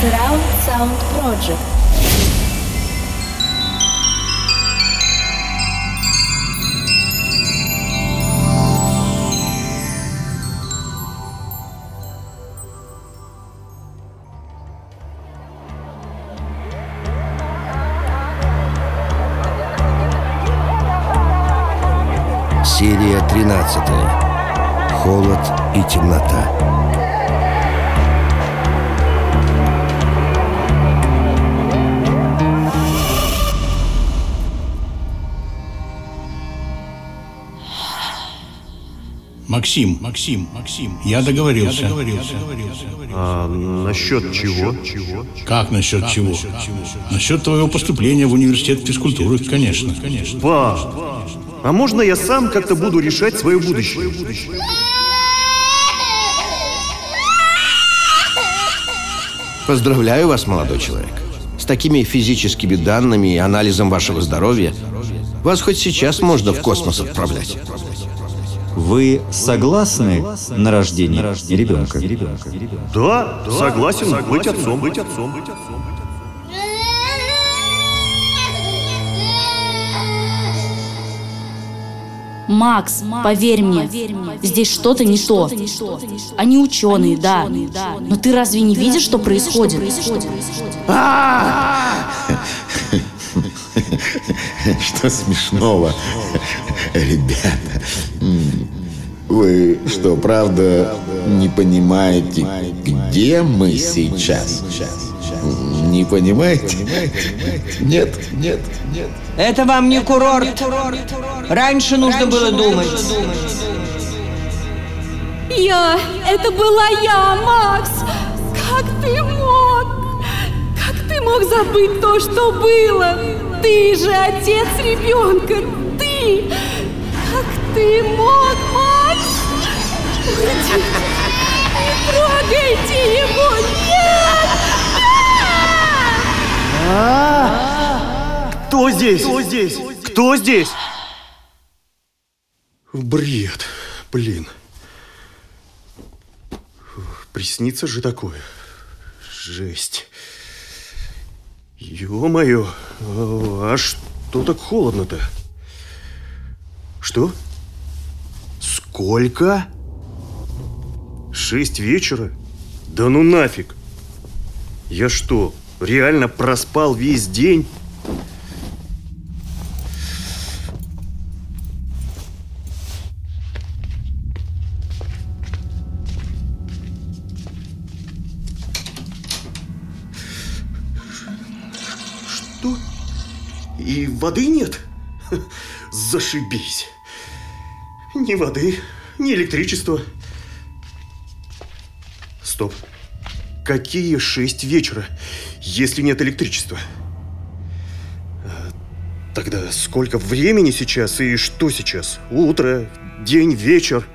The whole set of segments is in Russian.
Surround Sound Project. Серия 13. Холод и темнота. Максим, Максим, Максим, я договорился. Я договорился. А насчет чего? Как насчет чего? Насчет твоего поступления в университет физкультуры, конечно, конечно. Па, а можно я сам как-то буду решать свое будущее? Поздравляю вас, молодой человек. С такими физическими данными и анализом вашего здоровья вас хоть сейчас можно в космос отправлять. Вы согласны на рождение ребенка? Да, согласен, быть отцом. Быть отцом. Макс, поверь мне, здесь что-то не то. Они ученые, да. Но ты разве не видишь, что происходит? Что смешного, ребята? Вы что, правда не понимаете, где мы сейчас? Не понимаете? Нет, нет, нет. Это вам не курорт. Раньше нужно было думать. Я! Это была я, Макс! Как ты мог? Как ты мог забыть то, что было? Ты же отец ребенка! Ты! Как ты мог, Макс? Уйди! Не трогайте его! Нет! Кто здесь? Кто здесь? Кто здесь? Бред, блин. Приснится же такое. Жесть. Ё-моё, а что так холодно-то? Что? Сколько? Шесть вечера? Да ну нафиг! Я что, реально проспал весь день? И воды нет? Зашибись. Ни воды, ни электричества. Стоп. Какие шесть вечера, если нет электричества? А, Тогда сколько времени сейчас и что сейчас? Утро, день, вечер.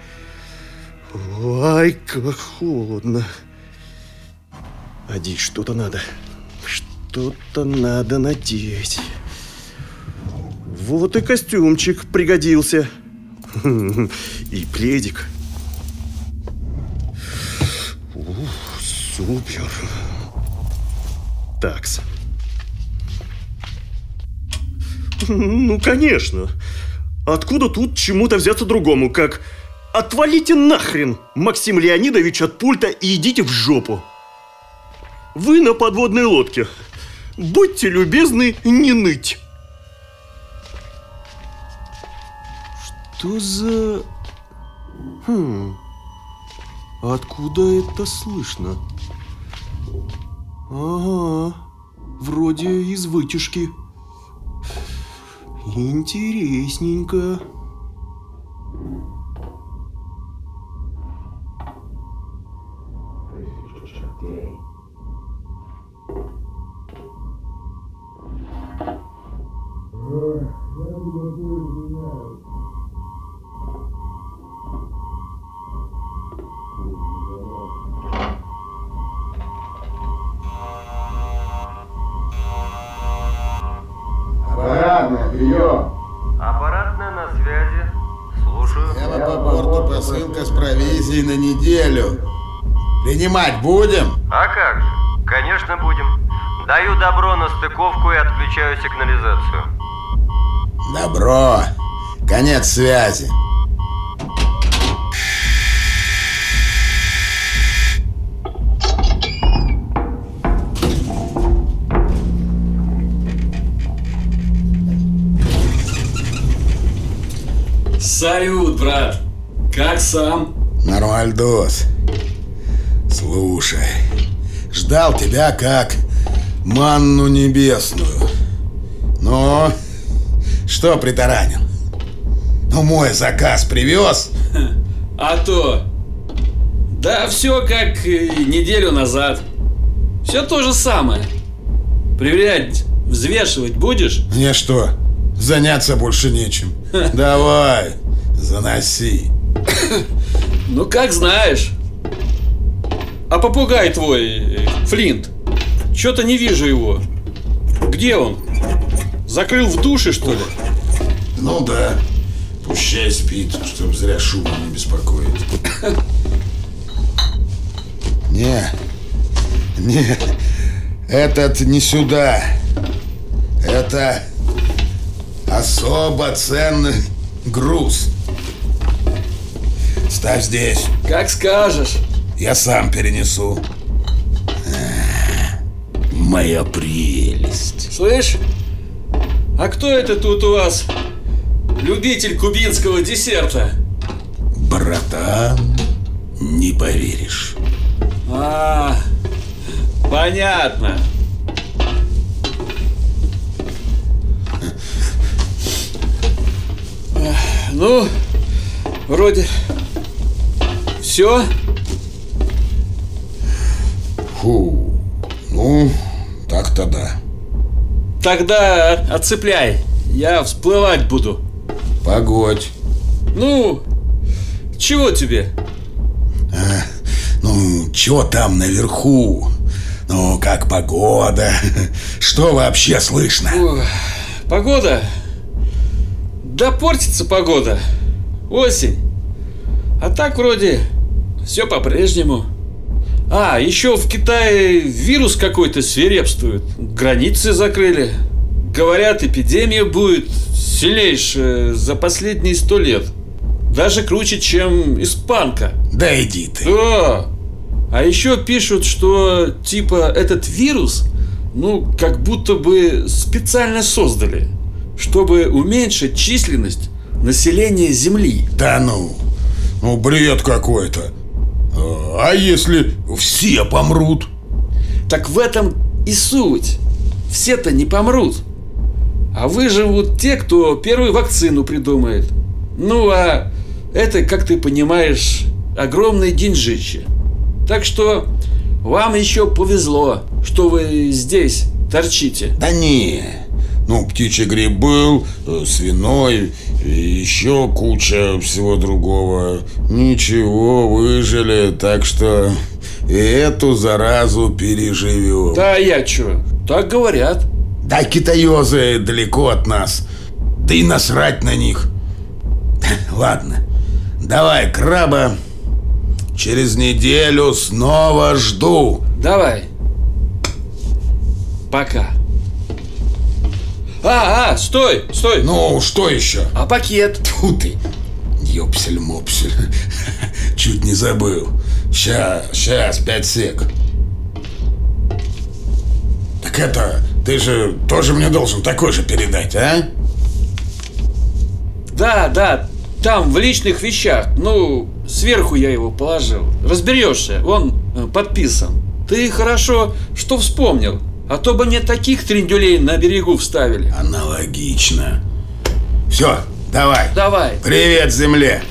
Ай, как холодно. Одеть что-то надо. Что-то надо надеть. Вот и костюмчик пригодился. И пледик. Ух, супер. Такс. Ну, конечно. Откуда тут чему-то взяться другому, как «Отвалите нахрен, Максим Леонидович, от пульта и идите в жопу!» Вы на подводной лодке. Будьте любезны не ныть. Что за... Хм... Откуда это слышно? Ага, вроде из вытяжки. Интересненько. Принимать будем? А как же? Конечно, будем. Даю добро на стыковку и отключаю сигнализацию. Добро. Конец связи. Салют, брат. Как сам? Нормальдос. Слушай, ждал тебя как манну небесную. Ну, что притаранил? Ну, мой заказ привез? А то. Да все как э, неделю назад. Все то же самое. Проверять, взвешивать будешь? Мне что, заняться больше нечем? Давай, заноси. Ну, как знаешь. А попугай твой, Флинт, что-то не вижу его. Где он? Закрыл в душе, что ли? Ну да, пущай спит, чтоб зря шумом не беспокоить. Не, не, этот не сюда. Это особо ценный груз. Ставь здесь. Как скажешь. Я сам перенесу. Моя прелесть. Слышь, а кто это тут у вас? Любитель кубинского десерта. Братан, не поверишь. А, понятно. Ну, вроде все. Фу, ну, так-то да. Тогда отцепляй. Я всплывать буду. Погодь. Ну, чего тебе? А, ну, чё там наверху? Ну, как погода? Что вообще слышно? Ой, погода? Да портится погода. Осень. А так вроде все по-прежнему. А, еще в Китае вирус какой-то свирепствует. Границы закрыли. Говорят, эпидемия будет сильнейшая за последние сто лет. Даже круче, чем испанка. Да иди ты. Да. А еще пишут, что типа этот вирус, ну, как будто бы специально создали, чтобы уменьшить численность населения Земли. Да ну, ну бред какой-то. А если все помрут? Так в этом и суть. Все-то не помрут. А выживут те, кто первую вакцину придумает. Ну а это, как ты понимаешь, огромные деньжище. Так что вам еще повезло, что вы здесь торчите. Да не, ну птичий гриб был, э, свиной, и еще куча всего другого. Ничего, выжили, так что и эту заразу переживем. Да я че, так говорят. Да китаёзы далеко от нас, да и насрать на них. Ладно, давай, краба, через неделю снова жду. Давай. Пока. А, а, стой, стой. Ну, что еще? А пакет? Тьфу ты, ёпсель-мопсель. Чуть не забыл. Сейчас, сейчас, пять сек. Так это, ты же тоже мне должен такой же передать, а? Да, да, там в личных вещах. Ну, сверху я его положил. Разберешься, он э, подписан. Ты хорошо, что вспомнил. А то бы мне таких трендюлей на берегу вставили. Аналогично. Все, давай. Давай. Привет, земле.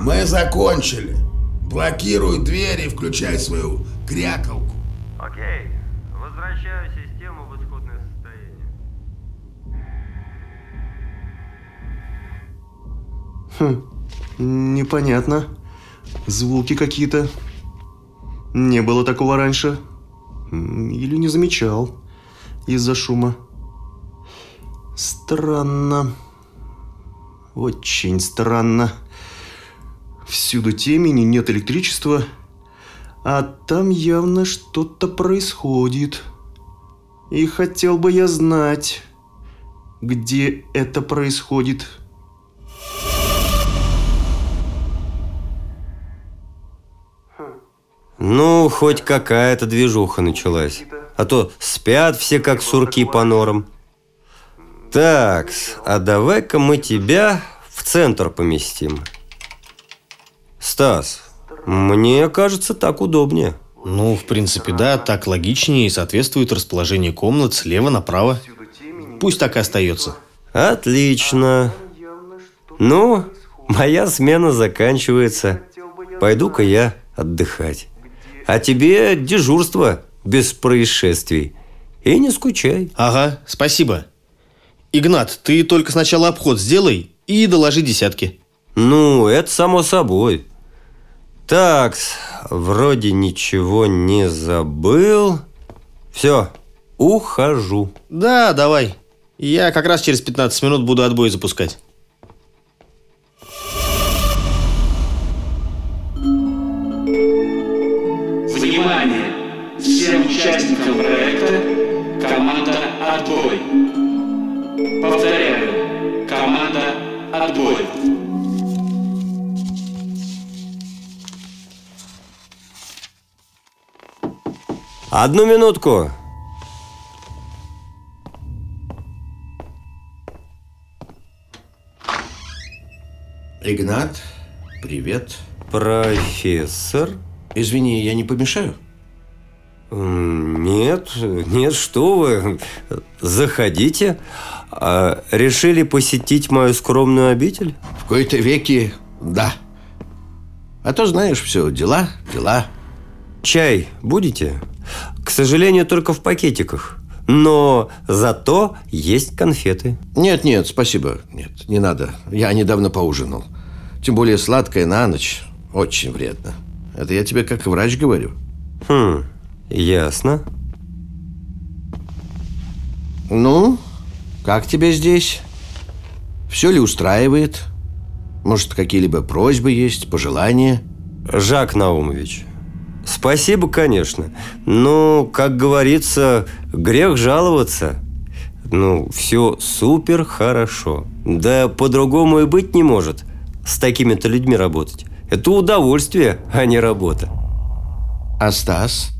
Мы закончили. Блокируй двери и включай свою крякалку. Окей. Возвращаю систему в исходное состояние. Хм, непонятно. Звуки какие-то. Не было такого раньше. Или не замечал из-за шума. Странно. Очень странно. Всюду темени, нет электричества. А там явно что-то происходит. И хотел бы я знать, где это происходит. Ну, хоть какая-то движуха началась. А то спят все как сурки по норам. Так, а давай-ка мы тебя в центр поместим. Стас, мне кажется, так удобнее. Ну, в принципе, да, так логичнее и соответствует расположению комнат слева направо. Пусть так и остается. Отлично. Ну, моя смена заканчивается. Пойду-ка я отдыхать. А тебе дежурство без происшествий. И не скучай. Ага, спасибо. Игнат, ты только сначала обход сделай и доложи десятки. Ну, это само собой. Так, вроде ничего не забыл. Все, ухожу. Да, давай. Я как раз через 15 минут буду отбой запускать. Внимание! Всем участникам проекта команда «Отбой». Повторяю, команда «Отбой». Одну минутку. Игнат, привет. Профессор? Извини, я не помешаю? Нет, нет, что вы. Заходите. А решили посетить мою скромную обитель? В кои-то веки, да. А то, знаешь, все, дела, дела. Чай будете? К сожалению, только в пакетиках. Но зато есть конфеты. Нет, нет, спасибо. Нет, не надо. Я недавно поужинал. Тем более сладкое на ночь очень вредно. Это я тебе как врач говорю. Хм, ясно. Ну, как тебе здесь? Все ли устраивает? Может, какие-либо просьбы есть, пожелания? Жак Наумович, спасибо, конечно. Но, как говорится, грех жаловаться. Ну, все супер хорошо. Да по-другому и быть не может с такими-то людьми работать. Это удовольствие, а не работа. А Стас?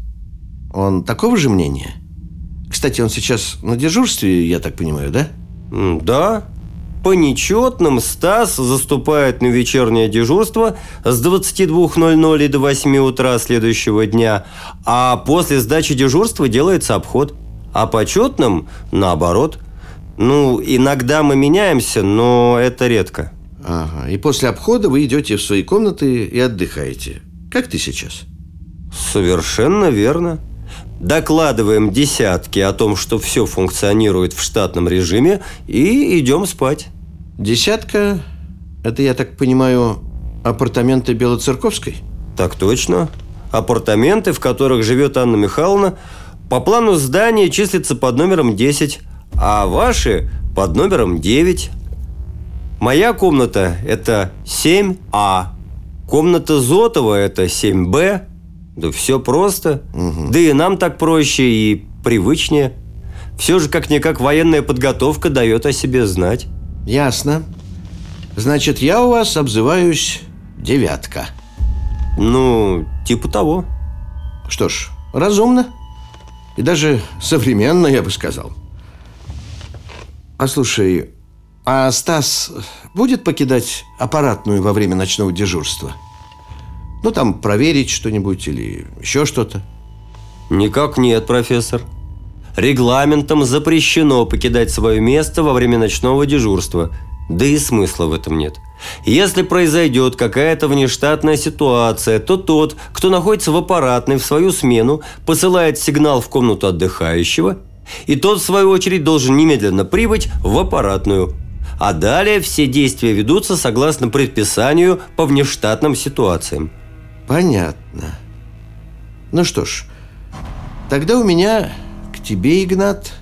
Он такого же мнения? Кстати, он сейчас на дежурстве, я так понимаю, да? Да. По нечетным Стас заступает на вечернее дежурство с 22.00 до 8 утра следующего дня, а после сдачи дежурства делается обход. А по четным – наоборот. Ну, иногда мы меняемся, но это редко. Ага. И после обхода вы идете в свои комнаты и отдыхаете. Как ты сейчас? Совершенно верно. Докладываем десятки о том, что все функционирует в штатном режиме, и идем спать. Десятка – это, я так понимаю, апартаменты Белоцерковской? Так точно. Апартаменты, в которых живет Анна Михайловна, по плану здания числятся под номером 10, а ваши – под номером 9. Моя комната – это 7А. Комната Зотова – это 7Б. Да все просто. Угу. Да и нам так проще и привычнее. Все же как-никак военная подготовка дает о себе знать. Ясно. Значит, я у вас обзываюсь девятка. Ну, типа того. Что ж, разумно. И даже современно, я бы сказал. А слушай, а Стас будет покидать аппаратную во время ночного дежурства? Ну, там, проверить что-нибудь или еще что-то? Никак нет, профессор. Регламентом запрещено покидать свое место во время ночного дежурства. Да и смысла в этом нет. Если произойдет какая-то внештатная ситуация, то тот, кто находится в аппаратной в свою смену, посылает сигнал в комнату отдыхающего, и тот, в свою очередь, должен немедленно прибыть в аппаратную. А далее все действия ведутся согласно предписанию по внештатным ситуациям. Понятно. Ну что ж, тогда у меня к тебе, Игнат,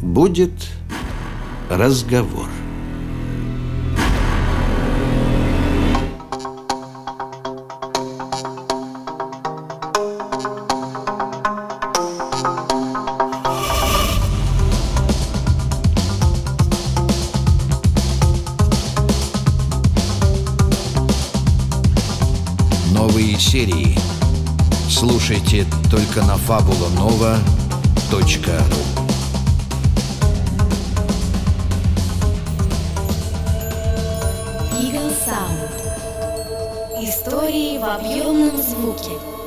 будет разговор. Только на fabulanova.ru. Истории в объемном звуке.